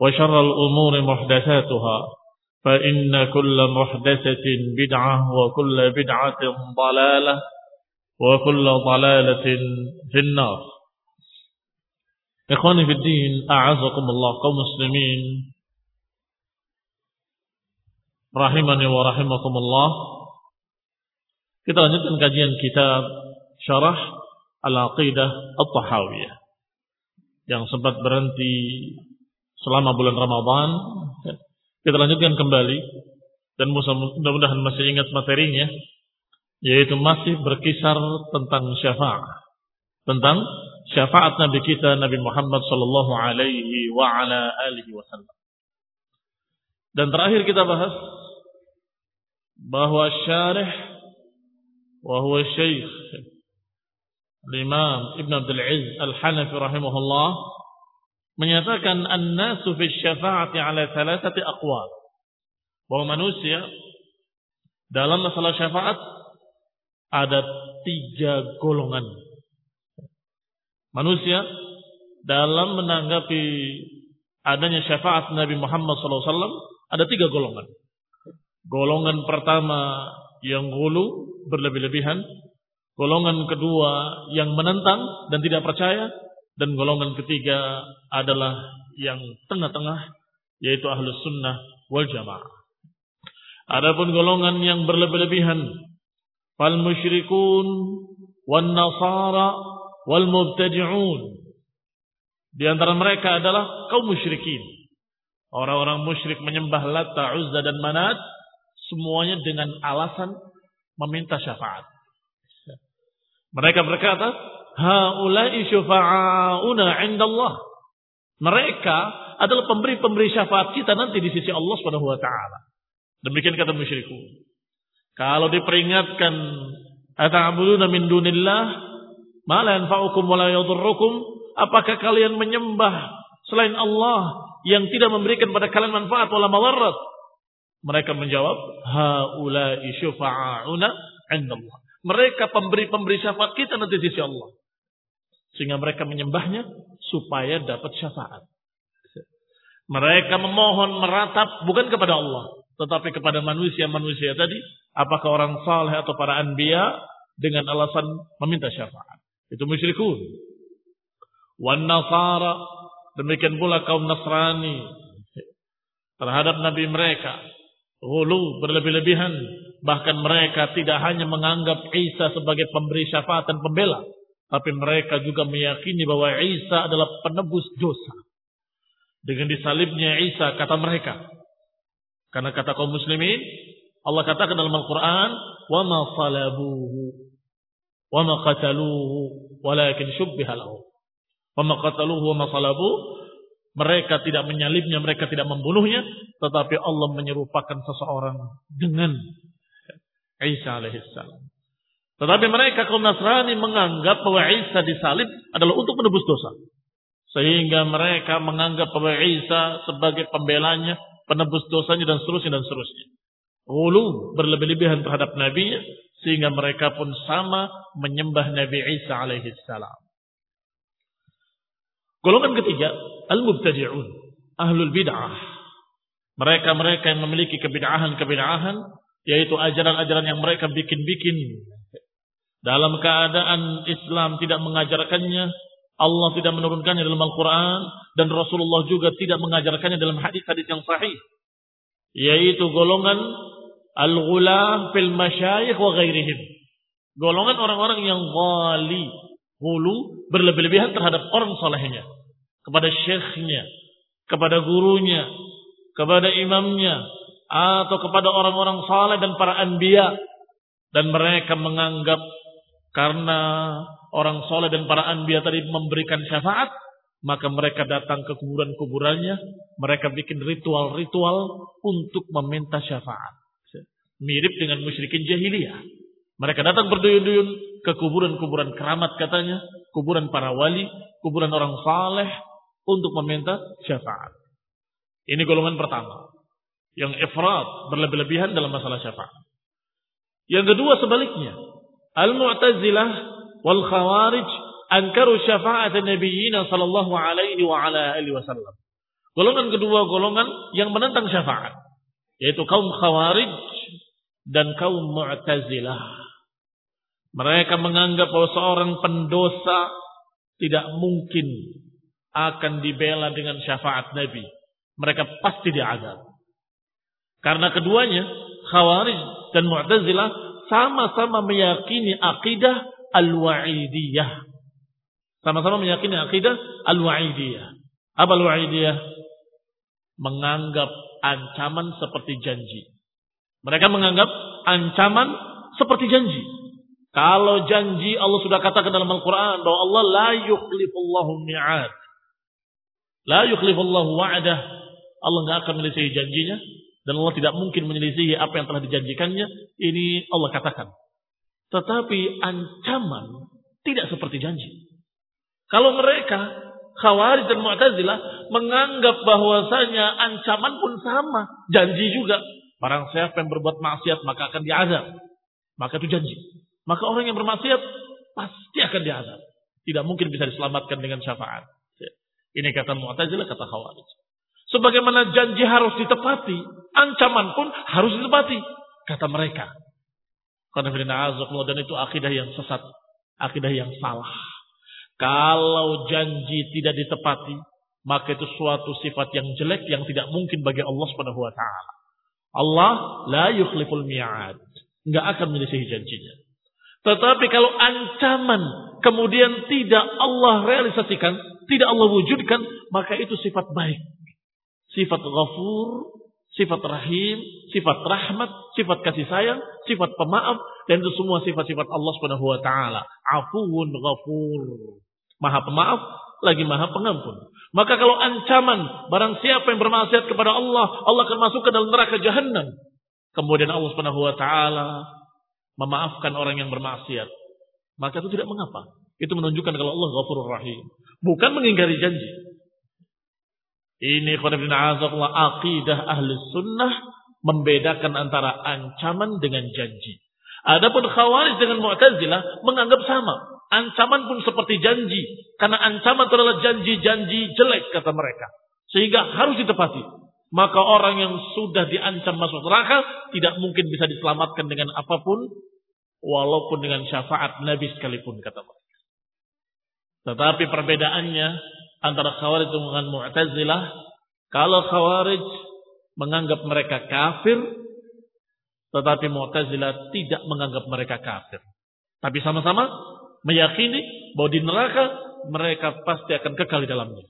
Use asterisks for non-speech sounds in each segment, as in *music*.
وشر الأمور محدثاتها فإن كل محدثة بدعة وكل بدعة ضلالة وكل ضلالة في النار. إخواني في الدين أعزكم الله قوم مسلمين. رحمني ورحمكم الله. Kita lanjutkan kajian كتاب شرح العقيدة الطحاوية Al-Tahawiyah Yang sempat berhenti selama bulan Ramadan. Kita lanjutkan kembali dan mudah-mudahan masih ingat materinya yaitu masih berkisar tentang syafaat. Tentang syafaat Nabi kita Nabi Muhammad sallallahu alaihi wa ala alihi wasallam. Dan terakhir kita bahas bahwa syarih wa huwa syekh Imam Ibn Abdul Aziz Al-Hanafi rahimahullah menyatakan an-nasu fi syafa'ati ala thalathati aqwal. Bahwa manusia dalam masalah syafaat ada tiga golongan. Manusia dalam menanggapi adanya syafaat Nabi Muhammad SAW ada tiga golongan. Golongan pertama yang gulu berlebih-lebihan. Golongan kedua yang menentang dan tidak percaya. Dan golongan ketiga adalah yang tengah-tengah, yaitu ahlus sunnah wal jamaah. Adapun golongan yang berlebih-lebihan, fal musyrikun, wal nasara, wal mubtadi'un. Di antara mereka adalah kaum musyrikin. Orang-orang musyrik menyembah Lata, Uzza dan Manat, semuanya dengan alasan meminta syafaat. Mereka berkata, haula'i syufa'auna 'inda Allah. Mereka adalah pemberi-pemberi syafaat kita nanti di sisi Allah Subhanahu wa taala. Demikian kata musyrikun. Kalau diperingatkan ata'buduna min dunillah ma la yanfa'ukum wa la yadhurrukum, apakah kalian menyembah selain Allah yang tidak memberikan pada kalian manfaat wala madarat? Mereka menjawab, haula'i syufa'auna 'inda Allah. Mereka pemberi-pemberi syafaat kita nanti di sisi Allah. Sehingga mereka menyembahnya supaya dapat syafaat. Mereka memohon meratap bukan kepada Allah. Tetapi kepada manusia-manusia tadi. Apakah orang saleh atau para anbiya. Dengan alasan meminta syafaat. Itu musyrikun. Wan nasara. Demikian pula kaum Nasrani. Terhadap Nabi mereka. Hulu berlebih-lebihan. Bahkan mereka tidak hanya menganggap Isa sebagai pemberi syafaat dan pembela. Tapi mereka juga meyakini bahwa Isa adalah penebus dosa. Dengan disalibnya Isa, kata mereka. Karena kata kaum muslimin, Allah katakan dalam Al-Quran, وَمَا صَلَبُوهُ wa ma qataluhu walakin syubbiha lahu. Wa ma qataluhu wa ma salabuhu mereka tidak menyalibnya, mereka tidak membunuhnya, tetapi Allah menyerupakan seseorang dengan Isa alaihissalam. Tetapi mereka kaum Nasrani menganggap bahwa Isa disalib adalah untuk menebus dosa. Sehingga mereka menganggap bahwa Isa sebagai pembelanya, penebus dosanya dan seterusnya dan seterusnya. Ulu berlebih-lebihan terhadap Nabi sehingga mereka pun sama menyembah Nabi Isa alaihissalam. Golongan ketiga, al-mubtadi'un, ahlul bid'ah. Mereka-mereka yang memiliki kebid'ahan-kebid'ahan, yaitu ajaran-ajaran yang mereka bikin-bikin. Dalam keadaan Islam tidak mengajarkannya, Allah tidak menurunkannya dalam Al-Quran, dan Rasulullah juga tidak mengajarkannya dalam hadis-hadis yang sahih. Yaitu golongan al-ghulam fil masyayikh wa ghairihim. Golongan orang-orang yang wali, hulu berlebih-lebihan terhadap orang solehnya, kepada syekhnya, kepada gurunya, kepada imamnya, atau kepada orang-orang saleh dan para anbiya. Dan mereka menganggap karena orang soleh dan para anbiya tadi memberikan syafaat, maka mereka datang ke kuburan-kuburannya, mereka bikin ritual-ritual untuk meminta syafaat. Mirip dengan musyrikin jahiliyah. Mereka datang berduyun-duyun ke kuburan-kuburan keramat katanya, kuburan para wali, kuburan orang saleh untuk meminta syafaat. Ini golongan pertama. Yang ifrat, berlebih-lebihan dalam masalah syafaat. Yang kedua sebaliknya. Al-Mu'tazilah wal Khawarij ankaru syafa'at nabiyyin sallallahu alaihi wa ala alihi wasallam. Golongan kedua golongan yang menentang syafaat. Yaitu kaum Khawarij dan kaum Mu'tazilah. Mereka menganggap bahwa seorang pendosa tidak mungkin akan dibela dengan syafaat Nabi. Mereka pasti diazab. Karena keduanya, Khawarij dan Mu'tazilah sama-sama meyakini akidah al-wa'idiyah. Sama-sama meyakini akidah al-wa'idiyah. Apa al-wa'idiyah? Menganggap ancaman seperti janji. Mereka menganggap ancaman seperti janji. Kalau janji Allah sudah katakan dalam Al-Quran bahwa Allah la yukhlifullahu mi'ad. La yukhlifullahu wa'adah. Allah nggak akan menyelisihi janjinya. Dan Allah tidak mungkin menyelisihi apa yang telah dijanjikannya. Ini Allah katakan. Tetapi ancaman tidak seperti janji. Kalau mereka, Khawarij dan Mu'tazilah, menganggap bahwasanya ancaman pun sama. Janji juga. Barang siapa yang berbuat maksiat maka akan diazab. Maka itu janji. Maka orang yang bermaksiat pasti akan diazab. Tidak mungkin bisa diselamatkan dengan syafaat. Ini kata Mu'tazilah, kata Khawarij. Sebagaimana janji harus ditepati, ancaman pun harus ditepati, kata mereka. Dan itu akidah yang sesat, akidah yang salah. Kalau janji tidak ditepati, maka itu suatu sifat yang jelek yang tidak mungkin bagi Allah Subhanahu wa taala. Allah la yukhliful mi'ad. Enggak akan menyelisihi janjinya. Tetapi kalau ancaman kemudian tidak Allah realisasikan, tidak Allah wujudkan, maka itu sifat baik. Sifat ghafur, sifat rahim, sifat rahmat, sifat kasih sayang, sifat pemaaf, dan itu semua sifat-sifat Allah Subhanahu wa taala. Afuwun ghafur. Maha pemaaf, lagi maha pengampun. Maka kalau ancaman barang siapa yang bermaksiat kepada Allah, Allah akan masuk ke dalam neraka jahanam. Kemudian Allah Subhanahu wa taala memaafkan orang yang bermaksiat, maka itu tidak mengapa. Itu menunjukkan kalau Allah Ghafurur Rahim. Bukan mengingkari janji. Ini Allah akidah ahli sunnah membedakan antara ancaman dengan janji. Adapun khawarij dengan mu'tazilah menganggap sama. Ancaman pun seperti janji. Karena ancaman adalah janji-janji jelek kata mereka. Sehingga harus ditepati. Maka orang yang sudah diancam masuk neraka tidak mungkin bisa diselamatkan dengan apa pun walaupun dengan syafaat Nabi sekalipun kata mereka. Tetapi perbedaannya antara Khawarij dengan Mu'tazilah, kalau Khawarij menganggap mereka kafir, tetapi Mu'tazilah tidak menganggap mereka kafir. Tapi sama-sama meyakini bahwa di neraka mereka pasti akan kekal di dalamnya.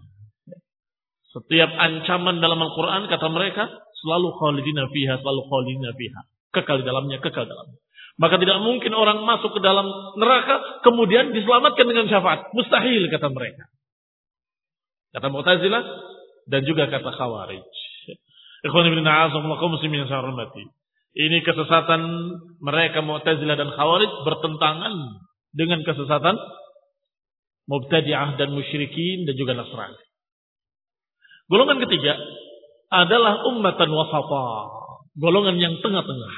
Setiap ancaman dalam Al-Quran kata mereka selalu khalidina fiha, selalu khalidina fiha. Kekal di dalamnya, kekal dalamnya. Maka tidak mungkin orang masuk ke dalam neraka kemudian diselamatkan dengan syafaat. Mustahil kata mereka. Kata Mu'tazilah dan juga kata Khawarij. Saya hormati. Ini kesesatan mereka Mu'tazilah dan Khawarij bertentangan dengan kesesatan Mubtadi'ah dan musyrikin dan juga Nasrani. Golongan ketiga adalah ummatan wasata. Golongan yang tengah-tengah.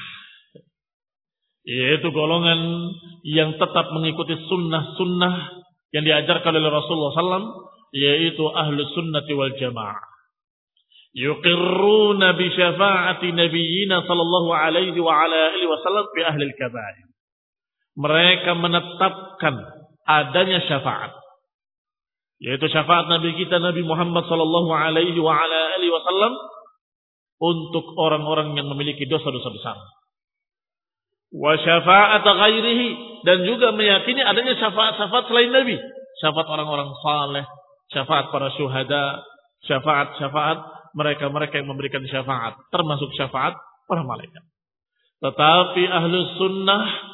Yaitu golongan yang tetap mengikuti sunnah-sunnah yang diajarkan oleh Rasulullah SAW. Yaitu ahlu sunnati wal jamaah. Yuqirruna bi syafa'ati nabiyina sallallahu alaihi wa ala alihi wasallam fi ahli al-kabair. Mereka menetapkan adanya syafaat yaitu syafaat Nabi kita Nabi Muhammad sallallahu alaihi wa ala alihi wasallam untuk orang-orang yang memiliki dosa-dosa besar. Wa syafaat ghairihi dan juga meyakini adanya syafaat-syafaat selain Nabi, syafaat orang-orang saleh, syafaat para syuhada, syafaat-syafaat mereka-mereka yang memberikan syafaat, termasuk syafaat para malaikat. Tetapi ahlu sunnah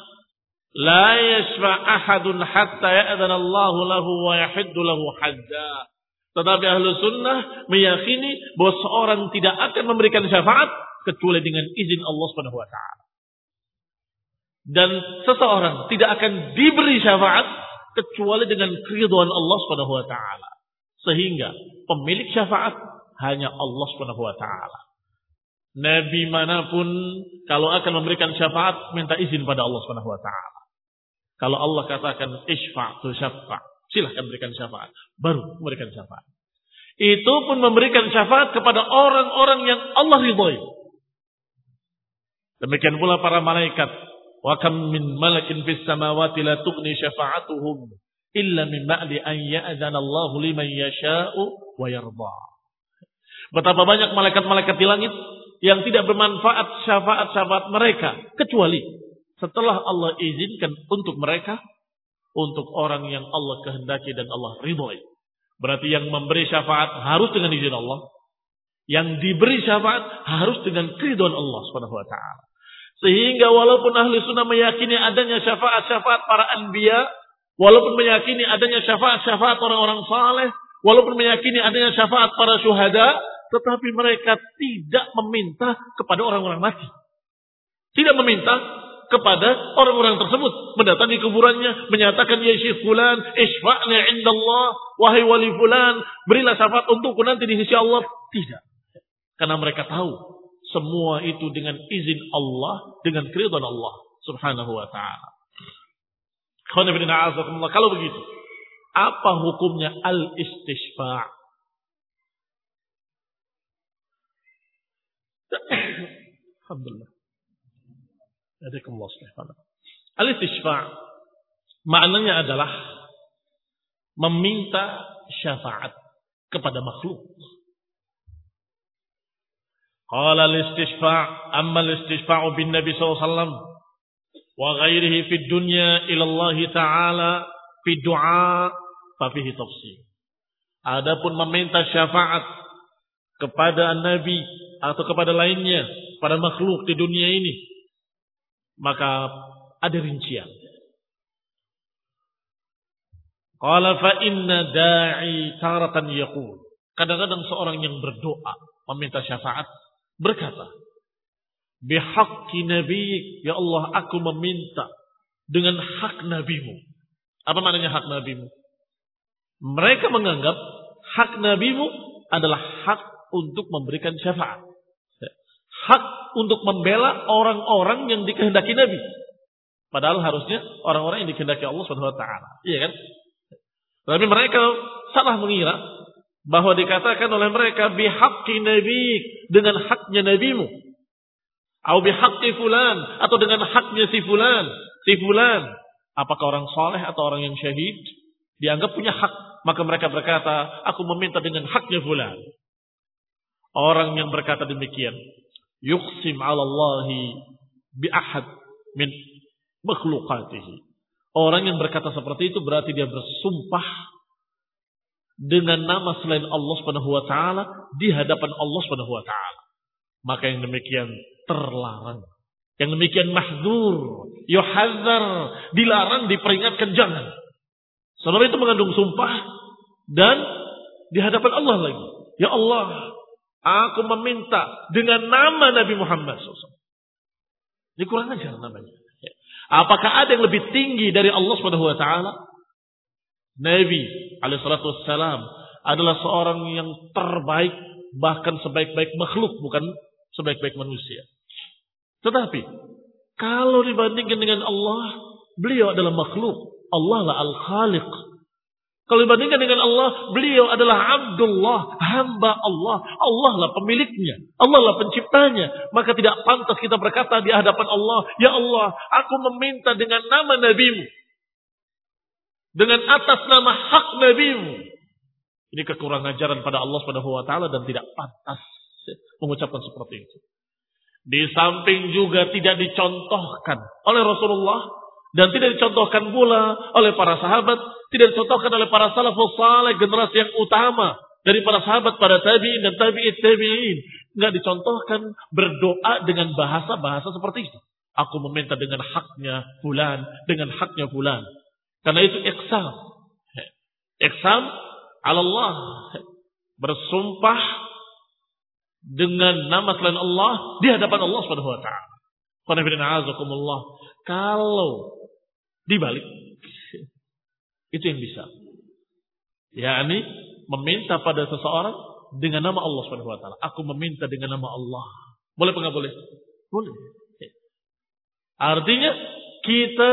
La yashfa ahadun hatta ya'adhan Allah lahu wa yahiddu lahu hajja. Tetapi ahlu sunnah meyakini bahwa seorang tidak akan memberikan syafaat kecuali dengan izin Allah subhanahu wa ta'ala. Dan seseorang tidak akan diberi syafaat kecuali dengan keriduan Allah subhanahu wa ta'ala. Sehingga pemilik syafaat hanya Allah subhanahu wa ta'ala. Nabi mana pun kalau akan memberikan syafaat minta izin pada Allah Subhanahu wa taala. Kalau Allah katakan isfa' tu syafa' silahkan berikan syafaat. Baru memberikan syafaat. Itu pun memberikan syafaat kepada orang-orang yang Allah ridhoi. Demikian pula para malaikat. Wa kam min malakin fis samawati la tughni syafa'atuhum illa min ba'di an ya'dzana Allah liman yasha'u wa yarda. Betapa banyak malaikat-malaikat di langit yang tidak bermanfaat syafaat-syafaat mereka kecuali setelah Allah izinkan untuk mereka untuk orang yang Allah kehendaki dan Allah ridhoi. Berarti yang memberi syafaat harus dengan izin Allah. Yang diberi syafaat harus dengan keridhaan Allah Subhanahu wa taala. Sehingga walaupun ahli sunnah meyakini adanya syafaat-syafaat para anbiya, walaupun meyakini adanya syafaat-syafaat orang-orang saleh, walaupun meyakini adanya syafaat para syuhada, tetapi mereka tidak meminta kepada orang-orang mati. Tidak meminta kepada orang-orang tersebut. Mendatangi kuburannya, menyatakan, Ya Syekh Fulan, isfa'na indallah, wahai wali Fulan, berilah syafaat untukku nanti di sisi Allah. Tidak. Karena mereka tahu, semua itu dengan izin Allah, dengan keridhaan Allah subhanahu wa ta'ala. Kalau begitu, apa hukumnya al-istishfa' Alhamdulillah. Al-istishfa' maknanya adalah meminta syafaat kepada makhluk. Qala al-istishfa' amma al-istishfa'u bin Nabi SAW wa ghairihi fi dunya ila Allah Ta'ala fi du'a fa fihi. Adapun meminta syafaat kepada Nabi atau kepada lainnya, pada makhluk di dunia ini, maka ada rincian. Qala fa inna da'i taratan yaqul. Kadang-kadang seorang yang berdoa meminta syafaat berkata, "Bihaqqi nabiyik, ya Allah, aku meminta dengan hak nabimu." Apa maknanya hak nabimu? Mereka menganggap hak nabimu adalah hak untuk memberikan syafaat. Hak untuk membela orang-orang yang dikehendaki Nabi. Padahal harusnya orang-orang yang dikehendaki Allah Subhanahu wa taala. Iya kan? Tapi mereka salah mengira bahwa dikatakan oleh mereka bihaqqi nabi dengan haknya nabimu. Atau bihaqqi fulan atau dengan haknya si fulan, si fulan. Apakah orang soleh atau orang yang syahid dianggap punya hak? Maka mereka berkata, aku meminta dengan haknya fulan. Orang yang berkata demikian, yuksim ala Allahi bi ahad min makhlukatihi. Orang yang berkata seperti itu berarti dia bersumpah dengan nama selain Allah taala di hadapan Allah taala. Maka yang demikian terlarang. Yang demikian mahdzur, yuhadzar, dilarang, diperingatkan jangan. Sebab itu mengandung sumpah dan di hadapan Allah lagi. Ya Allah, aku meminta dengan nama Nabi Muhammad SAW. Ini kurang ajar namanya. Apakah ada yang lebih tinggi dari Allah Subhanahu wa taala? Nabi alaihi wassalam adalah seorang yang terbaik bahkan sebaik-baik makhluk bukan sebaik-baik manusia. Tetapi kalau dibandingkan dengan Allah, beliau adalah makhluk. Allah lah al-khaliq. Kalau dibandingkan dengan Allah, beliau adalah Abdullah, hamba Allah. Allah lah pemiliknya. Allah lah penciptanya. Maka tidak pantas kita berkata di hadapan Allah, Ya Allah, aku meminta dengan nama Nabimu. Dengan atas nama hak Nabimu. Ini kekurangan ajaran pada Allah taala dan tidak pantas mengucapkan seperti itu. Di samping juga tidak dicontohkan oleh Rasulullah dan tidak dicontohkan pula oleh para sahabat, tidak dicontohkan oleh para salafus saleh generasi yang utama dari para sahabat, para tabi'in dan tabi'in tabi'in. Enggak dicontohkan berdoa dengan bahasa-bahasa seperti itu. Aku meminta dengan haknya fulan, dengan haknya fulan. Karena itu iksam. Iksam Allah. Bersumpah dengan nama selain Allah di hadapan Allah Subhanahu wa taala. Kalau dibalik *laughs* itu yang bisa. Ya, ini meminta pada seseorang dengan nama Allah Subhanahu wa taala. Aku meminta dengan nama Allah. Boleh apa enggak boleh? Boleh. Artinya kita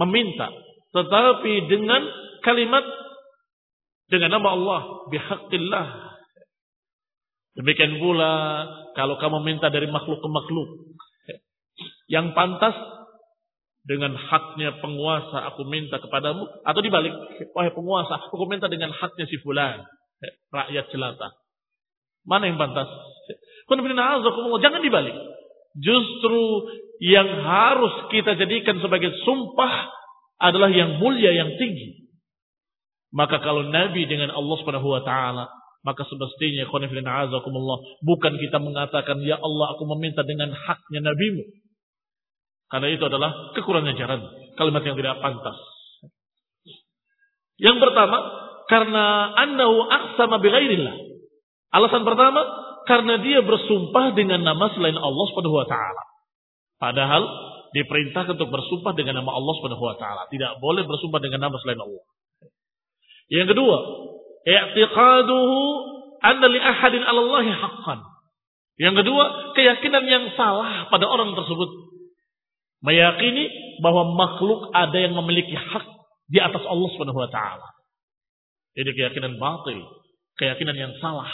meminta tetapi dengan kalimat dengan nama Allah bihaqqillah Demikian pula kalau kamu minta dari makhluk ke makhluk. Yang pantas dengan haknya penguasa aku minta kepadamu. Atau dibalik. Wahai penguasa aku minta dengan haknya si fulan. Rakyat jelata. Mana yang pantas? Jangan dibalik. Justru yang harus kita jadikan sebagai sumpah adalah yang mulia, yang tinggi. Maka kalau Nabi dengan Allah Subhanahu wa taala maka semestinya bukan kita mengatakan ya Allah aku meminta dengan haknya nabimu. Karena itu adalah kekurangan ajaran, kalimat yang tidak pantas. Yang pertama, karena annahu aqsama bighairillah. Alasan pertama, karena dia bersumpah dengan nama selain Allah Subhanahu wa taala. Padahal diperintahkan untuk bersumpah dengan nama Allah Subhanahu wa taala. Tidak boleh bersumpah dengan nama selain Allah. Yang kedua, i'tiqaduhu anna li ahadin 'ala Allah haqqan. Yang kedua, keyakinan yang salah pada orang tersebut. Meyakini bahwa makhluk ada yang memiliki hak di atas Allah Subhanahu wa taala. Ini keyakinan batil, keyakinan yang salah.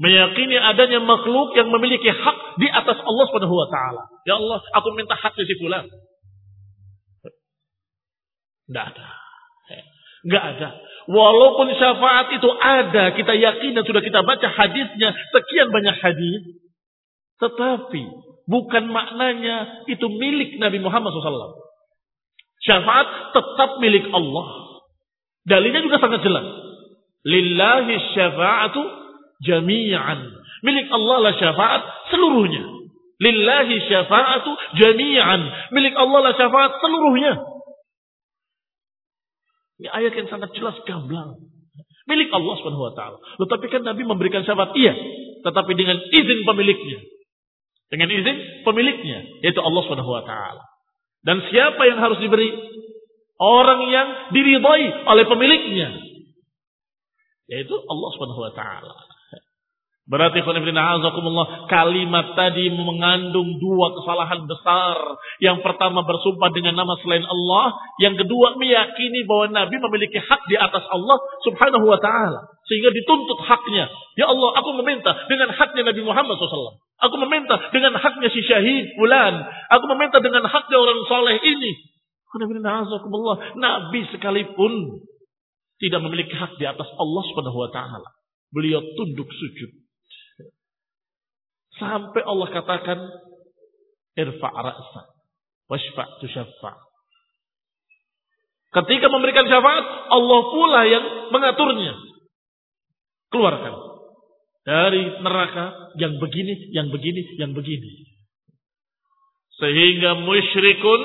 Meyakini adanya makhluk yang memiliki hak di atas Allah Subhanahu wa taala. Ya Allah, aku minta hak di si fulan. Tidak ada. Enggak ada. Walaupun syafaat itu ada, kita yakin dan sudah kita baca hadisnya, sekian banyak hadis. Tetapi bukan maknanya itu milik Nabi Muhammad SAW. Syafaat tetap milik Allah. Dalilnya juga sangat jelas. Lillahi syafa'atu jami'an. Milik Allah lah syafaat seluruhnya. Lillahi syafa'atu jami'an. Milik Allah lah syafaat seluruhnya. Ini ayat yang sangat jelas gamblang. Milik Allah Subhanahu wa taala. Tetapi kan Nabi memberikan syafaat iya, tetapi dengan izin pemiliknya. Dengan izin pemiliknya, yaitu Allah Subhanahu wa taala. Dan siapa yang harus diberi? Orang yang diridhai oleh pemiliknya. Yaitu Allah Subhanahu wa taala. Berarti kalimat tadi mengandung dua kesalahan besar. Yang pertama bersumpah dengan nama selain Allah. Yang kedua meyakini bahwa Nabi memiliki hak di atas Allah subhanahu wa ta'ala. Sehingga dituntut haknya. Ya Allah aku meminta dengan haknya Nabi Muhammad SAW. Aku meminta dengan haknya si syahid bulan. Aku meminta dengan haknya orang soleh ini. Nabi sekalipun tidak memiliki hak di atas Allah subhanahu wa ta'ala. Beliau tunduk sujud Sampai Allah katakan, irfa' ra'sa, washfa' tushaffa. Ketika memberikan syafaat, Allah pula yang mengaturnya. Keluarkan. Dari neraka yang begini, yang begini, yang begini. Sehingga musyrikun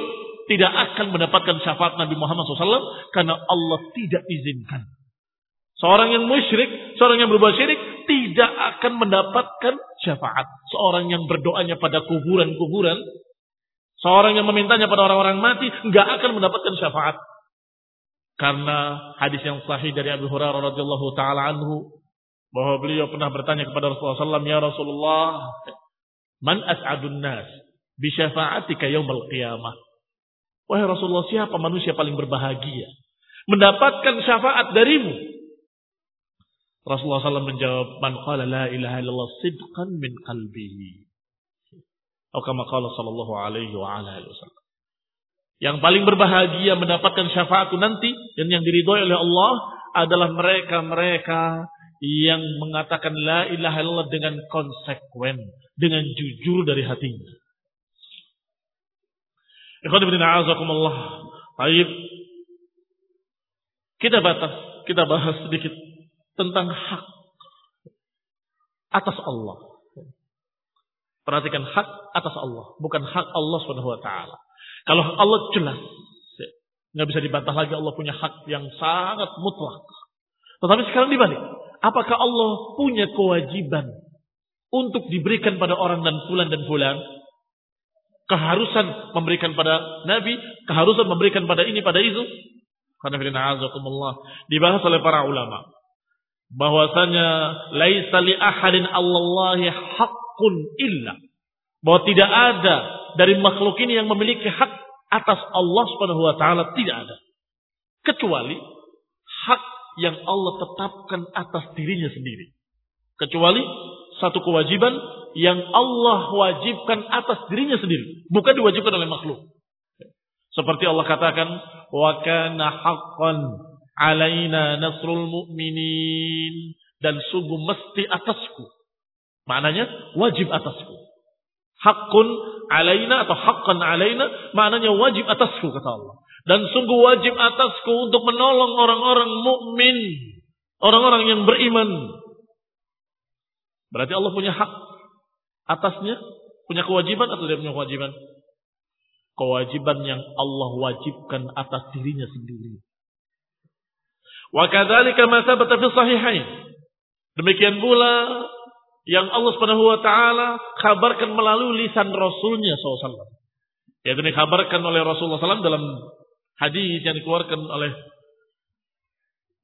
tidak akan mendapatkan syafaat Nabi Muhammad SAW karena Allah tidak izinkan. Seorang yang musyrik, seorang yang berbuat syirik tidak akan mendapatkan syafaat. Seorang yang berdoanya pada kuburan-kuburan, seorang yang memintanya pada orang-orang mati, nggak akan mendapatkan syafaat. Karena hadis yang sahih dari Abu Hurairah radhiyallahu taala anhu bahwa beliau pernah bertanya kepada Rasulullah SAW, Ya Rasulullah, man as'adun nas bi syafa'atika yaumal qiyamah. Wahai Rasulullah, siapa manusia paling berbahagia? Mendapatkan syafaat darimu Rasulullah SAW menjawab, Man qala la ilaha illallah sidqan min qalbihi. Atau kama qala sallallahu alaihi wa ala wasallam. Yang paling berbahagia mendapatkan syafaat nanti dan yang diridhoi oleh Allah adalah mereka-mereka yang mengatakan la ilaha illallah dengan konsekuen, dengan jujur dari hatinya. Ikhwan ibn a'azakumullah. Baik. Kita batas, kita bahas sedikit tentang hak atas Allah. Perhatikan hak atas Allah, bukan hak Allah Subhanahu wa taala. Kalau Allah jelas, nggak bisa dibantah lagi Allah punya hak yang sangat mutlak. Tetapi sekarang dibalik, apakah Allah punya kewajiban untuk diberikan pada orang dan fulan dan fulan? Keharusan memberikan pada Nabi, keharusan memberikan pada ini, pada itu. Karena dibahas oleh para ulama bahwasanya laisa li ahadin Allahi haqqun illa. Bahwa tidak ada dari makhluk ini yang memiliki hak atas Allah Subhanahu wa taala tidak ada. Kecuali hak yang Allah tetapkan atas dirinya sendiri. Kecuali satu kewajiban yang Allah wajibkan atas dirinya sendiri. Bukan diwajibkan oleh makhluk. Seperti Allah katakan wa kana haqqan alaina nasrul mu'minin dan sungguh mesti atasku. Maknanya wajib atasku. Hakun alaina atau hakkan alaina maknanya wajib atasku kata Allah. Dan sungguh wajib atasku untuk menolong orang-orang mukmin, orang-orang yang beriman. Berarti Allah punya hak atasnya, punya kewajiban atau tidak punya kewajiban? Kewajiban yang Allah wajibkan atas dirinya sendiri. Wa kadzalika ma sahihain. Demikian pula yang Allah Subhanahu wa taala kabarkan melalui lisan Rasulnya SAW. Yaitu dikabarkan oleh Rasulullah SAW dalam hadis yang dikeluarkan oleh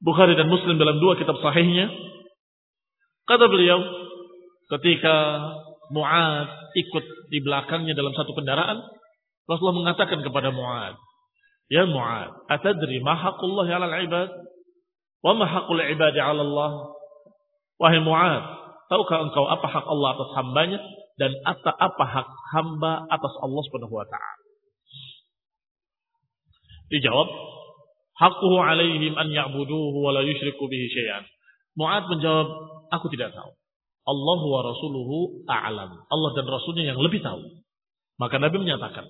Bukhari dan Muslim dalam dua kitab sahihnya. Kata beliau, ketika Mu'ad ikut di belakangnya dalam satu kendaraan, Rasulullah mengatakan kepada Mu'ad, Ya Mu'ad, atadri ma haqqullahi 'alal 'ibad? Wa ma haqqul ibadi 'ala Allah? Wahai Mu'ad, tahukah engkau apa hak Allah atas hambanya dan apa apa hak hamba atas Allah Subhanahu wa taala? Dijawab, haqquhu 'alaihim an ya'buduhu wa la yusyriku bihi syai'an. Mu'ad menjawab, aku tidak tahu. Allah wa rasuluhu a'lam. Allah dan rasulnya yang lebih tahu. Maka Nabi menyatakan,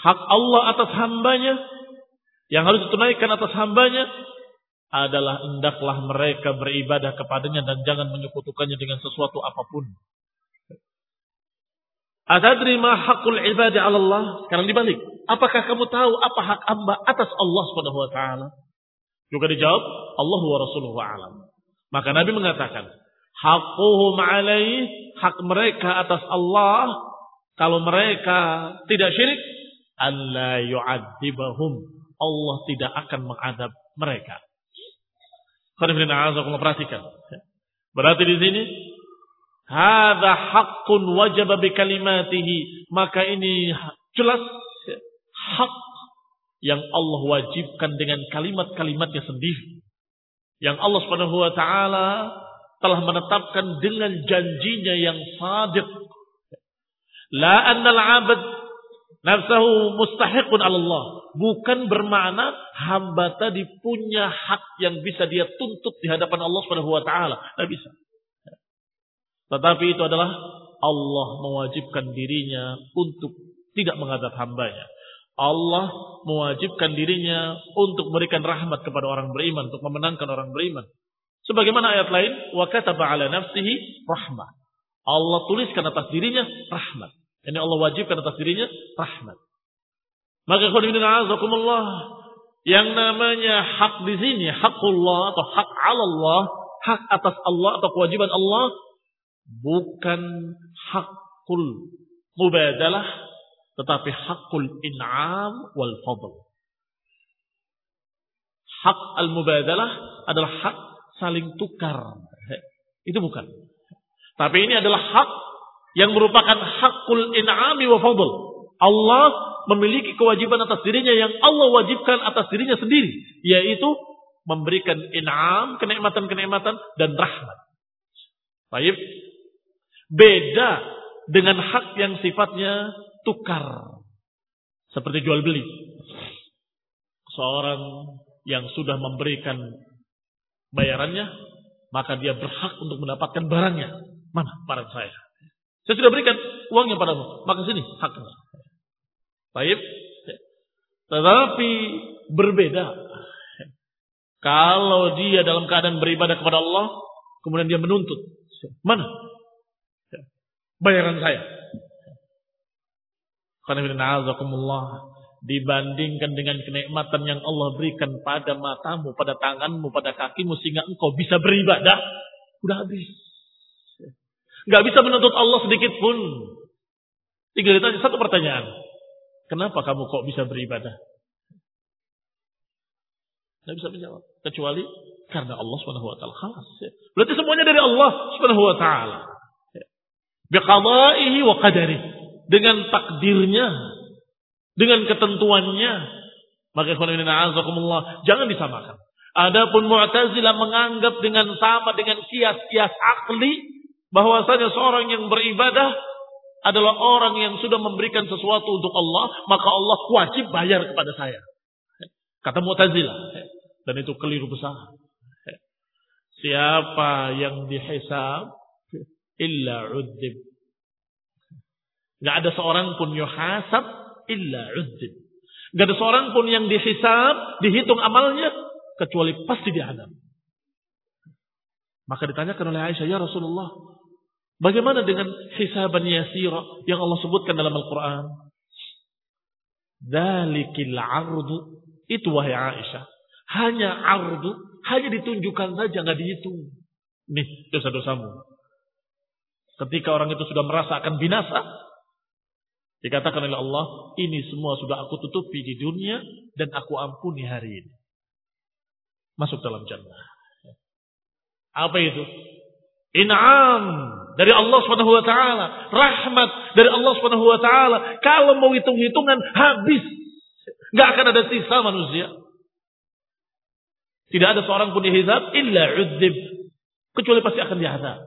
hak Allah atas hambanya yang harus ditunaikan atas hambanya adalah hendaklah mereka beribadah kepadanya dan jangan menyekutukannya dengan sesuatu apa pun. Atadri ma hakul ibadi ala Allah? Sekarang dibalik. Apakah kamu tahu apa hak hamba atas Allah Subhanahu wa taala? Juga dijawab, Allah wa rasuluhu alam. Maka Nabi mengatakan, haquhum alaih, hak mereka atas Allah, kalau mereka tidak syirik, Allah yu'adzibahum. Allah tidak akan mengadab mereka. Perhatikan. Berarti di sini hadza haqqun wajaba bi kalimatihi, maka ini jelas hak yang Allah wajibkan dengan kalimat-kalimatnya sendiri. Yang Allah Subhanahu wa taala telah menetapkan dengan janjinya yang sadiq. La annal 'abd nafsahu mustahiqun Allah. Bukan bermakna hamba tadi punya hak yang bisa dia tuntut di hadapan Allah Subhanahu wa taala. Tidak bisa. Tetapi itu adalah Allah mewajibkan dirinya untuk tidak menghadap hambanya. Allah mewajibkan dirinya untuk memberikan rahmat kepada orang beriman, untuk memenangkan orang beriman. Sebagaimana ayat lain, wa kataba ala nafsihi rahmah. Allah tuliskan atas dirinya rahmat. Ini Allah wajibkan atas dirinya rahmat. Maka azakumullah yang namanya hak di sini, hakullah atau hak Allah, hak atas Allah atau kewajiban Allah bukan hakul mubadalah tetapi hakul in'am wal fadl. Hak al-mubadalah adalah hak saling tukar. Itu bukan. Tapi ini adalah hak yang merupakan hakul in'ami wa fadl. Allah memiliki kewajiban atas dirinya yang Allah wajibkan atas dirinya sendiri. Yaitu memberikan in'am, kenikmatan-kenikmatan dan rahmat. Baik. Beda dengan hak yang sifatnya tukar. Seperti jual beli. Seorang yang sudah memberikan bayarannya, maka dia berhak untuk mendapatkan barangnya. Mana barang saya? Saya sudah berikan uangnya padamu, maka sini haknya. Baik. Tetapi berbeda. Kalau dia dalam keadaan beribadah kepada Allah, kemudian dia menuntut. Mana? Bayaran saya. Dibandingkan dengan kenikmatan yang Allah berikan pada matamu, pada tanganmu, pada kakimu, sehingga engkau bisa beribadah. Udah habis. Gak bisa menuntut Allah sedikit pun. Tinggal ditanya satu pertanyaan. Kenapa kamu kok bisa beribadah? Tidak bisa menjawab. Kecuali karena Allah subhanahu wa ta'ala. Khalas. Ya. Berarti semuanya dari Allah subhanahu wa ta'ala. Ya. Biqadaihi wa qadari. Dengan takdirnya. Dengan ketentuannya. Maka azakumullah. Jangan disamakan. Adapun Mu'tazilah menganggap dengan sama dengan kias-kias akli bahwasanya seorang yang beribadah adalah orang yang sudah memberikan sesuatu untuk Allah, maka Allah wajib bayar kepada saya. Kata Mu'tazilah. Dan itu keliru besar. Siapa yang dihisab illa udzib. Gak ada seorang pun yuhasab illa udzib. Gak ada seorang pun yang dihisab, dihitung amalnya kecuali pasti dihadap. Maka ditanyakan oleh Aisyah, "Ya Rasulullah, Bagaimana dengan hisaban yasira yang Allah sebutkan dalam Al-Quran? Dalikil ardu. Itu wahai Aisyah. Hanya ardu. Hanya ditunjukkan saja, nggak dihitung. Nih dosa-dosamu. Ketika orang itu sudah merasa akan binasa. Dikatakan oleh Allah, ini semua sudah aku tutupi di dunia dan aku ampuni hari ini. Masuk dalam jannah. Apa itu? In'am dari Allah Subhanahu wa taala, rahmat dari Allah Subhanahu wa taala. Kalau mau hitung-hitungan habis. Enggak akan ada sisa manusia. Tidak ada seorang pun dihizab illa udzib. Kecuali pasti akan dihazab.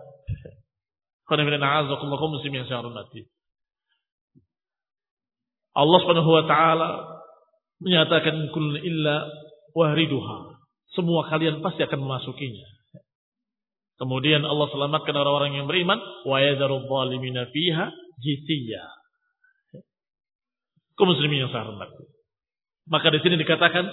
Allah Subhanahu wa taala menyatakan kul illa wahriduha. Semua kalian pasti akan memasukinya. Kemudian Allah selamatkan orang-orang yang beriman. Wa yadharu zalimina fiha jithiya. Kau muslimin yang saya hormati. Maka di sini dikatakan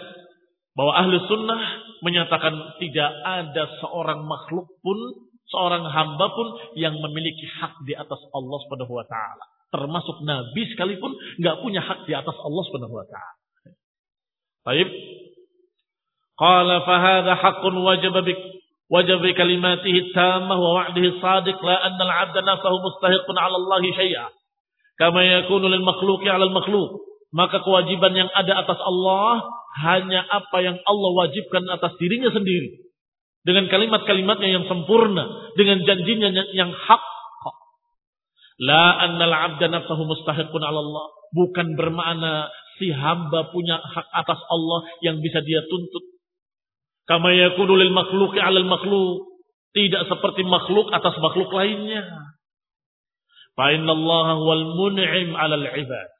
bahwa ahli sunnah menyatakan tidak ada seorang makhluk pun, seorang hamba pun yang memiliki hak di atas Allah Subhanahu wa taala. Termasuk nabi sekalipun nggak punya hak di atas Allah Subhanahu wa taala. Baik. Qala fa hadha haqqun bik tamah wa wa'dihi sadiq la anna al-'abda nafsahu mustahiqun 'ala Allah syai'a kama yakunu lil makhluqi 'ala al-makhluq. Maka kewajiban yang ada atas Allah hanya apa yang Allah wajibkan atas dirinya sendiri. Dengan kalimat-kalimatnya yang sempurna dengan janjinya yang hak. La anna al-'abda nafsahu mustahiqun 'ala Allah. Bukan bermakna si hamba punya hak atas Allah yang bisa dia tuntut Kama yakunu lil makhluqi 'alal makhluk. Tidak seperti makhluk atas makhluk lainnya. Fa innallaha wal mun'im 'alal 'ibad.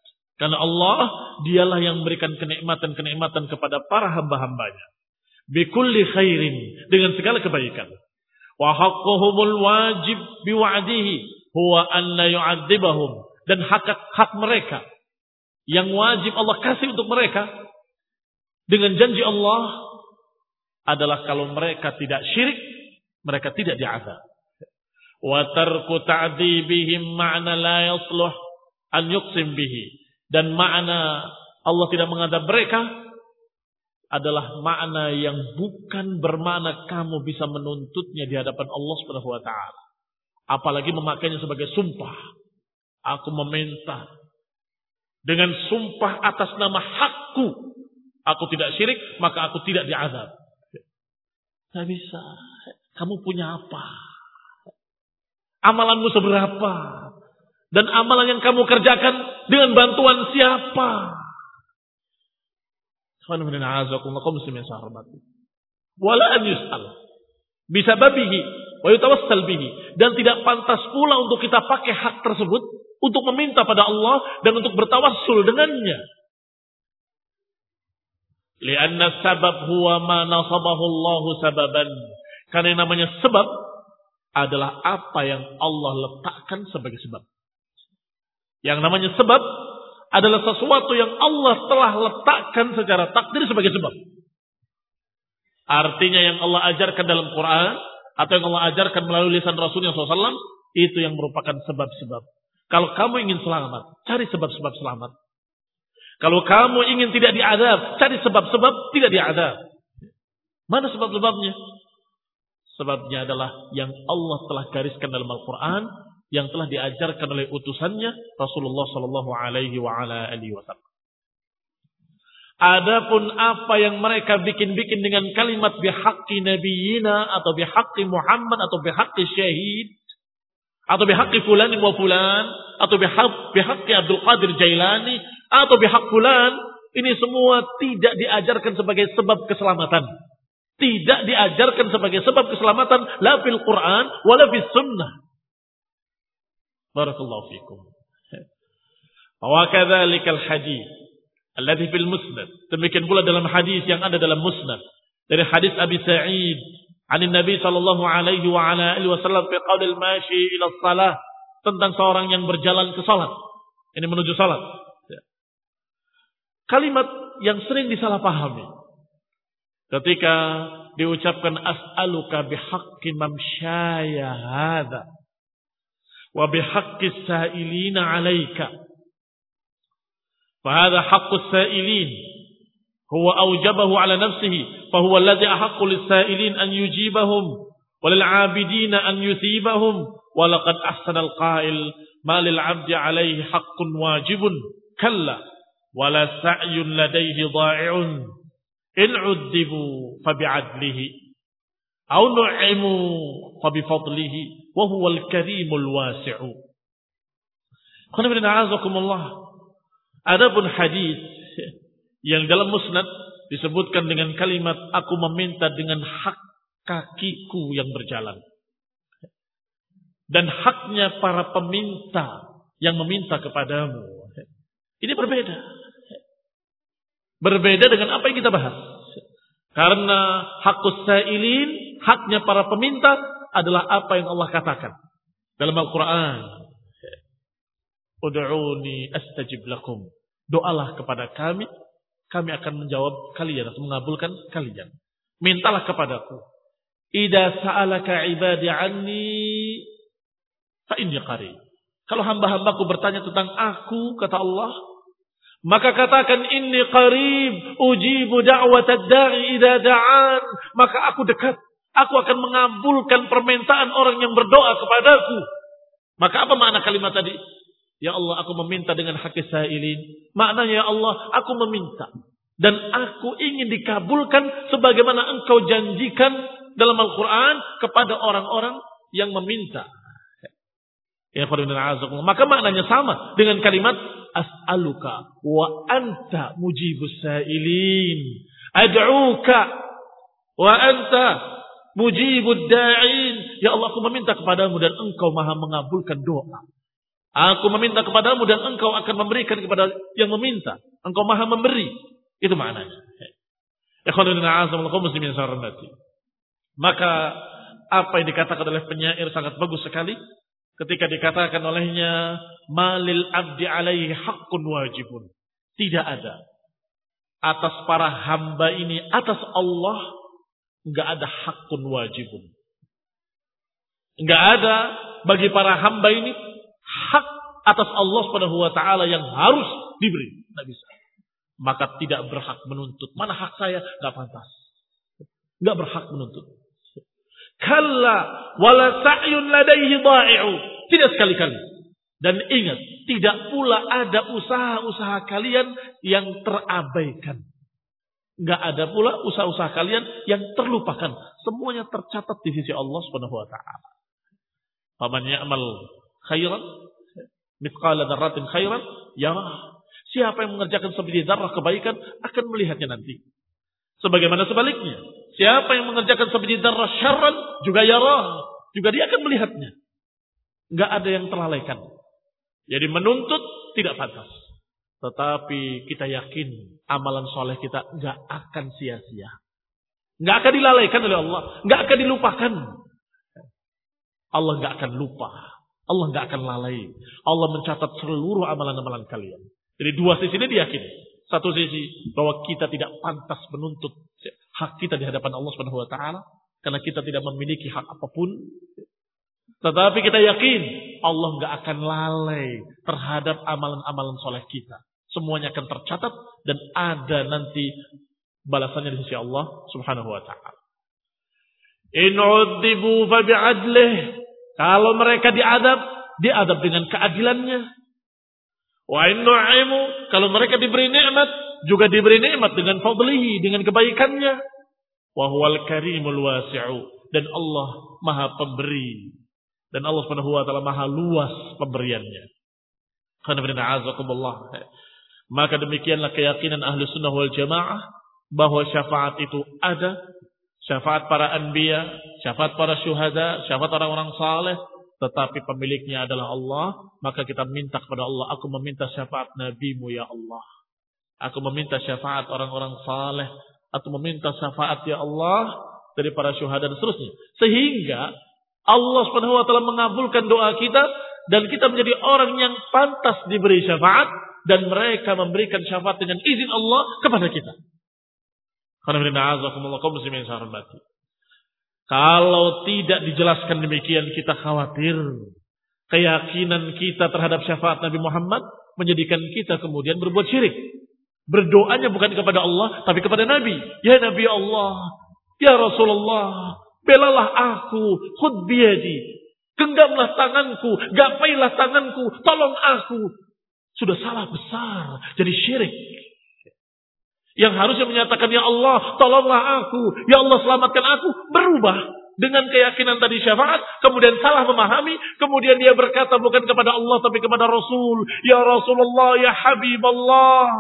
Karena Allah dialah yang memberikan kenikmatan-kenikmatan kepada para hamba-hambanya. Bikulli khairin. Dengan segala kebaikan. Wa haqquhumul wajib biwa'dihi. Huwa an la yu'adzibahum. Dan hak, hak mereka. Yang wajib Allah kasih untuk mereka. Dengan janji Allah adalah kalau mereka tidak syirik, mereka tidak diazab. Wa tarku ta'dibihim ma'na la yasluh an yuqsim bihi. Dan makna Allah tidak mengadab mereka adalah makna yang bukan bermakna kamu bisa menuntutnya di hadapan Allah Subhanahu wa taala. Apalagi memakainya sebagai sumpah. Aku meminta dengan sumpah atas nama hakku. Aku tidak syirik, maka aku tidak diazab. Tidak bisa. Kamu punya apa? Amalanmu seberapa? Dan amalan yang kamu kerjakan dengan bantuan siapa? Bisa babihi. Bihi. Dan tidak pantas pula untuk kita pakai hak tersebut. Untuk meminta pada Allah. Dan untuk bertawassul dengannya. Lianna sabab huwa ma nasabahu Allah sababan. Karena yang namanya sebab adalah apa yang Allah letakkan sebagai sebab. Yang namanya sebab adalah sesuatu yang Allah telah letakkan secara takdir sebagai sebab. Artinya yang Allah ajarkan dalam Quran atau yang Allah ajarkan melalui lisan Rasulnya SAW itu yang merupakan sebab-sebab. Kalau kamu ingin selamat, cari sebab-sebab selamat. Kalau kamu ingin tidak diadab, cari sebab-sebab tidak diadab. Mana sebab-sebabnya? Sebabnya adalah yang Allah telah gariskan dalam Al-Quran yang telah diajarkan oleh utusannya Rasulullah Shallallahu Alaihi Wasallam. Adapun apa yang mereka bikin-bikin dengan kalimat bihaqi nabiyina atau bihaqi Muhammad atau bihaqi syahid atau bihaqi fulan wa fulan atau bihaqi Abdul Qadir Jailani atau bihaq fulan ini semua tidak diajarkan sebagai sebab keselamatan. Tidak diajarkan sebagai sebab keselamatan la fil Quran wala fis sunnah. Barakallahu fikum. Wa kadzalikal hadis alladhi fil musnad. Demikian pula dalam hadis yang ada dalam musnad dari hadis Abi Sa'id عن النبي صلى الله عليه وعلى اله wasallam fi qaulil mashi ila salah tentang seorang yang berjalan ke salat. Ini menuju salat. Kalimat yang sering disalahpahami. Ketika diucapkan as'aluka bihaqqi mamsyaya hadza وبحق السائلين عليك فهذا حق السائلين هو أوجبه على نفسه فهو الذي أحق للسائلين أن يجيبهم وللعابدين أن يثيبهم ولقد أحسن القائل ما للعبد عليه حق واجب كلا wala sa'yun ladaihi dha'i'un. In 'uddibu fa bi'adlihi. Aw nu'imu fa bi fadlihi wa huwa al-karimul wasi'u. Qul inna a'azakumullah. Adapun hadis yang dalam musnad disebutkan dengan kalimat aku meminta dengan hak kakiku yang berjalan. Dan haknya para peminta yang meminta kepadamu. Ini berbeda. Berbeda dengan apa yang kita bahas. Karena hakus sa'ilin, haknya para peminta adalah apa yang Allah katakan dalam Al-Quran. Udu'uni astajib lakum. Doalah kepada kami, kami akan menjawab kalian atau mengabulkan kalian. Mintalah kepadaku. Ida sa'alaka ibadi anni fa inni qarib. Kalau hamba-hambaku bertanya tentang aku, kata Allah, maka katakan inni qarib ujibu da'watad da'i idza da'an. Maka aku dekat. Aku akan mengabulkan permintaan orang yang berdoa kepadaku. Maka apa makna kalimat tadi? Ya Allah, aku meminta dengan hak sailin. Maknanya ya Allah, aku meminta. Dan aku ingin dikabulkan sebagaimana engkau janjikan dalam Al-Quran kepada orang-orang yang meminta. Ya Maka maknanya sama dengan kalimat as'aluka wa anta mujibus sa'ilin. Ad'uka wa anta mujibud da'in. Ya Allah aku meminta kepadamu dan engkau maha mengabulkan doa. Aku meminta kepadamu dan engkau akan memberikan kepada yang meminta. Engkau maha memberi. Itu maknanya. Maka apa yang dikatakan oleh penyair sangat bagus sekali ketika dikatakan olehnya malil abdi alaihi haqqun wajibun. Tidak ada atas para hamba ini atas Allah enggak ada hakun wajibun. Enggak ada bagi para hamba ini hak atas Allah Subhanahu wa taala yang harus diberi. Enggak bisa. maka tidak berhak menuntut. Mana hak saya? Gak pantas. Gak berhak menuntut. Kalla wala sa'yun ladaihi dha'i'u. Tidak sekali-kali. Dan ingat, tidak pula ada usaha-usaha kalian yang terabaikan. Gak ada pula usaha-usaha kalian yang terlupakan. Semuanya tercatat di sisi Allah Subhanahu wa taala. Faman ya'mal khairan mithqala dzarratin khairan yarah. Siapa yang mengerjakan sebiji darah kebaikan akan melihatnya nanti. Sebagaimana sebaliknya, siapa yang mengerjakan sebiji darah syarran juga yarah, juga dia akan melihatnya. Enggak ada yang terlalaikan. Jadi menuntut tidak pantas. Tetapi kita yakin amalan soleh kita enggak akan sia-sia. Enggak akan dilalaikan oleh Allah. Enggak akan dilupakan. Allah enggak akan lupa. Allah enggak akan lalai. Allah mencatat seluruh amalan-amalan kalian. Jadi dua sisi ini diyakini. Satu sisi bahwa kita tidak pantas menuntut hak kita di hadapan Allah Subhanahu wa taala karena kita tidak memiliki hak apa pun. Tetapi kita yakin Allah nggak akan lalai terhadap amalan-amalan soleh kita. Semuanya akan tercatat dan ada nanti balasannya di sisi Allah Subhanahu wa taala. In Kalau mereka diadab, diadab dengan keadilannya. Wa kalau mereka diberi nikmat juga diberi nikmat dengan fadlihi dengan kebaikannya. Wa huwal karimul wasi'u dan Allah Maha Pemberi dan Allah Subhanahu wa taala Maha luas pemberiannya. Maka demikianlah keyakinan ahli sunnah wal jamaah bahwa syafaat itu ada. Syafaat para anbiya, syafaat para syuhada, syafaat orang-orang saleh, tetapi pemiliknya adalah Allah, maka kita minta kepada Allah, aku meminta syafaat nabimu ya Allah. Aku meminta syafaat orang-orang saleh, aku meminta syafaat ya Allah dari para syuhada dan seterusnya. Sehingga Allah Subhanahu wa taala mengabulkan doa kita dan kita menjadi orang yang pantas diberi syafaat dan mereka memberikan syafaat dengan izin Allah kepada kita. Kalau tidak dijelaskan demikian kita khawatir. Keyakinan kita terhadap syafaat Nabi Muhammad menjadikan kita kemudian berbuat syirik. Berdoanya bukan kepada Allah tapi kepada Nabi. Ya Nabi Allah, ya Rasulullah, belalah aku, khud biyadi. Genggamlah tanganku, gapailah tanganku, tolong aku. Sudah salah besar, jadi syirik. Yang harusnya menyatakan, Ya Allah, tolonglah aku. Ya Allah, selamatkan aku. Berubah dengan keyakinan tadi syafaat. Kemudian salah memahami. Kemudian dia berkata bukan kepada Allah, tapi kepada Rasul. Ya Rasulullah, Ya Habib Allah.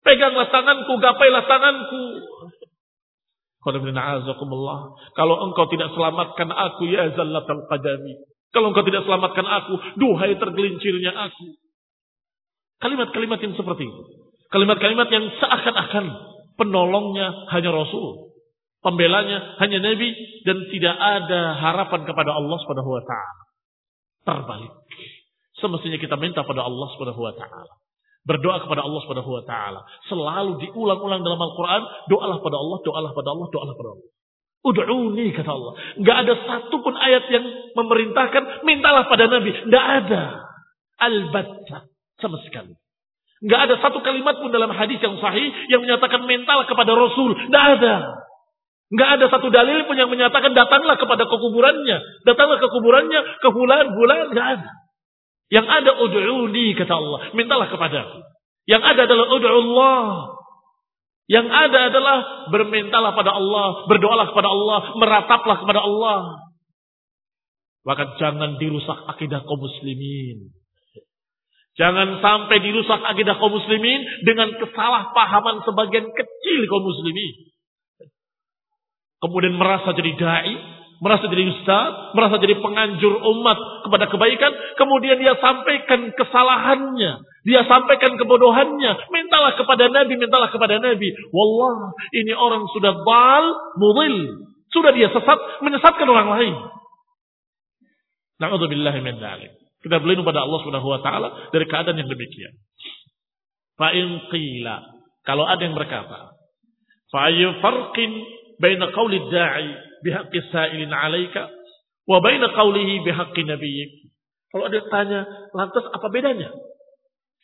Peganglah tanganku, gapailah tanganku. Kalau engkau tidak selamatkan aku, ya zallatal qadami. Kalau engkau tidak selamatkan aku, duhai tergelincirnya aku. Kalimat-kalimat yang seperti itu. Kalimat-kalimat yang seakan-akan penolongnya hanya Rasul. Pembelanya hanya Nabi. Dan tidak ada harapan kepada Allah subhanahu wa ta'ala. Terbalik. Semestinya kita minta pada Allah subhanahu wa ta'ala. Berdoa kepada Allah subhanahu wa ta'ala. Selalu diulang-ulang dalam Al-Quran. Doalah pada Allah, doalah pada Allah, doalah pada Allah. Udu'uni kata Allah. Gak ada satupun ayat yang memerintahkan mintalah pada Nabi. Gak ada. Al-Batta. Sama sekali. Nggak ada satu kalimat pun dalam hadis yang sahih yang menyatakan mental kepada Rasul. Nggak ada. Nggak ada satu dalil pun yang menyatakan datanglah kepada kekuburannya. Datanglah ke kuburannya, ke bulan-bulan. Nggak ada. Yang ada ud'uni kata Allah. Mintalah kepada Yang ada adalah ud'ullah. Yang ada adalah bermintalah pada Allah. Berdoalah kepada Allah. Merataplah kepada Allah. Maka jangan dirusak akidah kaum muslimin. Jangan sampai dirusak akidah kaum muslimin dengan kesalahpahaman sebagian kecil kaum muslimin. Kemudian merasa jadi dai, merasa jadi ustaz, merasa jadi penganjur umat kepada kebaikan, kemudian dia sampaikan kesalahannya, dia sampaikan kebodohannya, mintalah kepada Nabi, mintalah kepada Nabi. Wallah, ini orang sudah bal, mudil, sudah dia sesat, menyesatkan orang lain. Na'udzubillahi min dzalik. Kita berlindung pada Allah Subhanahu wa taala dari keadaan yang demikian. Fa in qila, kalau ada yang berkata, fa ayu farqin baina qawli da'i bihaqqi sa'ilin 'alaika wa baina qawlihi bihaqqi nabiyyik. Kalau ada tanya, lantas apa bedanya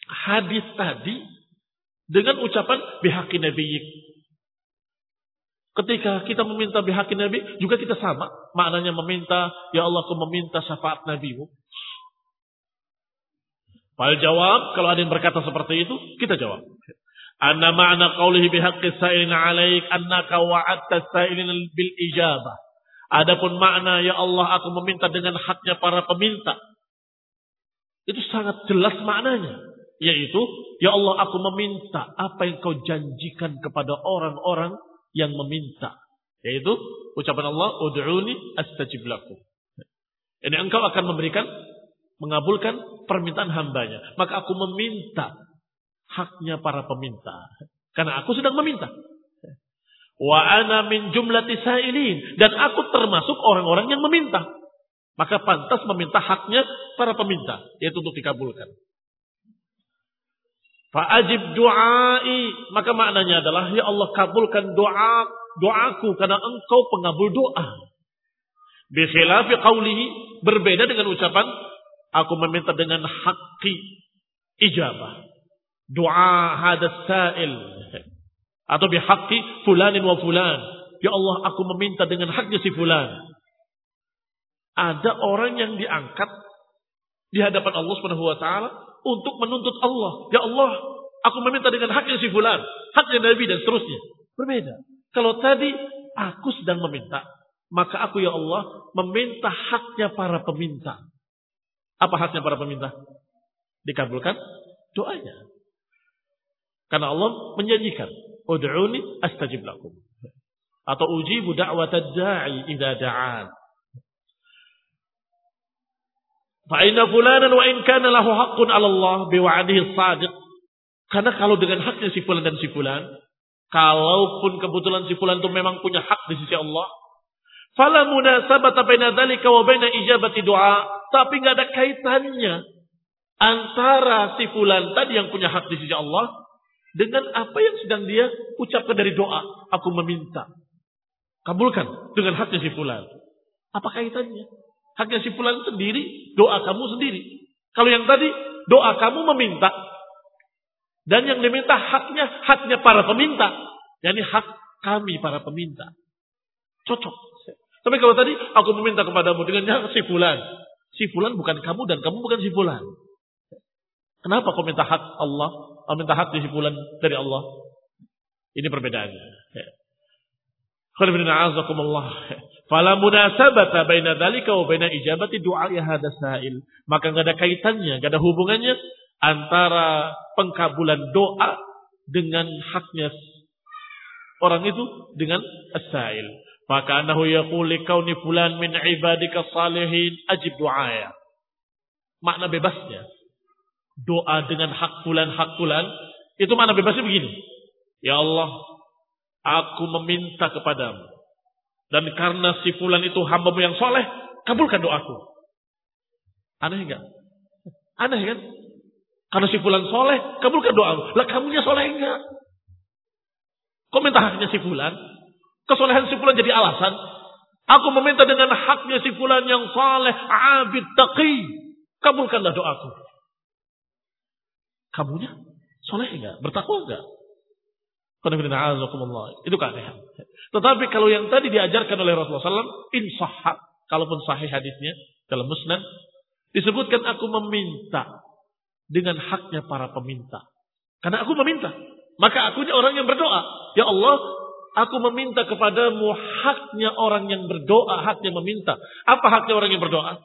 hadis tadi dengan ucapan bihaqi nabiyik. Ketika kita meminta bihaqi nabi, juga kita sama. Maknanya meminta, ya Allah aku meminta syafaat nabimu. Fal jawab, kalau ada yang berkata seperti itu, kita jawab. Anna ma'na qawlihi bihaqqi sa'ilin alaik annaka wa'adta sa'ilin bil ijabah. Adapun makna ya Allah aku meminta dengan haknya para peminta. Itu sangat jelas maknanya. Yaitu, Ya Allah aku meminta apa yang kau janjikan kepada orang-orang yang meminta. Yaitu, ucapan Allah, Udu'uni astajib lakum. Ini engkau akan memberikan, mengabulkan permintaan hambanya. Maka aku meminta haknya para peminta. Karena aku sedang meminta. Wa ana min. Dan aku termasuk orang-orang yang meminta. Maka pantas meminta haknya para peminta. Yaitu untuk dikabulkan. Fa'ajib du'ai. Maka maknanya adalah, Ya Allah kabulkan doa doaku karena engkau pengabul doa. Bikhilafi qawlihi. Berbeda dengan ucapan, aku meminta dengan haki ijabah. Doa hadas sa'il. Atau bihaqi fulanin wa fulan. Ya Allah aku meminta dengan haknya si fulan. Ada orang yang diangkat di hadapan Allah Subhanahu wa taala untuk menuntut Allah. Ya Allah, aku meminta dengan haknya si fulan, haknya Nabi dan seterusnya. Berbeda. Kalau tadi aku sedang meminta, maka aku ya Allah meminta haknya para peminta. Apa haknya para peminta? Dikabulkan doanya. Karena Allah menjanjikan, "Ud'uni astajib lakum." Atau ujibu da'watad da'i idza da'an. Fa'inna fulanan wa in kana lahu haqqun 'ala Allah biwa'dihi shadiq. Karena kalau dengan haknya si fulan dan si fulan, kalaupun kebetulan si fulan itu memang punya hak di sisi Allah, fala munasabata baina dzalika wa baina ijabati doa, tapi enggak ada kaitannya antara si fulan tadi yang punya hak di sisi Allah dengan apa yang sedang dia ucapkan dari doa, aku meminta. Kabulkan dengan haknya si fulan. Apa kaitannya? Haknya si fulan sendiri, doa kamu sendiri. Kalau yang tadi, doa kamu meminta. Dan yang diminta haknya, haknya para peminta. Yani hak kami para peminta. Cocok. Tapi kalau tadi, aku meminta kepadamu dengan hak si fulan. Si fulan bukan kamu dan kamu bukan si fulan. Kenapa kau minta hak Allah? Kau minta hak di si fulan dari Allah? Ini perbedaannya. Fala munasabata baina dzalika wa baina ijabati du'a hadha sa'il. Maka enggak ada kaitannya, enggak ada hubungannya antara pengkabulan doa dengan haknya orang itu dengan as-sa'il. Maka anahu yaqul kauni fulan min ibadika salihin ajib du'aya. Makna bebasnya doa dengan hak fulan hak fulan itu makna bebasnya begini. Ya Allah, Aku meminta kepadamu. Dan karena si fulan itu hambamu yang soleh, kabulkan doaku. Aneh enggak? Aneh kan? Karena si fulan soleh, kabulkan doamu. Lah kamunya soleh enggak? Kau minta haknya si fulan? Kesolehan si fulan jadi alasan. Aku meminta dengan haknya si fulan yang soleh, abid, taqi. Kabulkanlah doaku. Kamunya soleh enggak? Bertakwa enggak? Itu keanehan. Tetapi kalau yang tadi diajarkan oleh Rasulullah SAW, insahhat, kalaupun sahih hadisnya dalam musnad, disebutkan aku meminta dengan haknya para peminta. Karena aku meminta. Maka aku orang yang berdoa. Ya Allah, aku meminta kepadamu haknya orang yang berdoa, haknya meminta. Apa haknya orang yang berdoa?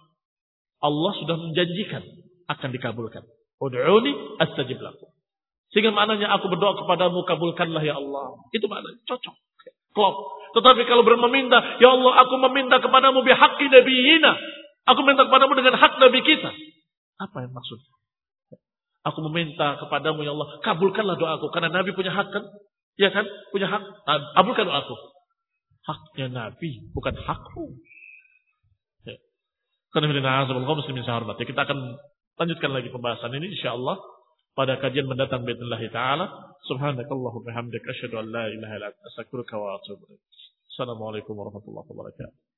Allah sudah menjanjikan akan dikabulkan. Udu'uni astajib lakum. Sehingga maknanya aku berdoa kepadamu kabulkanlah ya Allah. Itu maknanya cocok. Klop. Tetapi kalau bermeminta, ya Allah aku meminta kepadamu bihaqi nabiyina. Aku minta kepadamu dengan hak nabi kita. Apa yang maksud? Aku meminta kepadamu ya Allah, kabulkanlah doaku. Karena nabi punya hak kan? Ya kan? Punya hak. Kabulkan doaku. Haknya nabi, bukan hakku. Ya. Karena kita akan lanjutkan lagi pembahasan ini insya Allah pada kajian mendatang bismillah taala. Subhanakallahumma hamdaka asyhadu an la ilaha illa anta astaghfiruka wa atubu ilaik assalamualaikum warahmatullahi wabarakatuh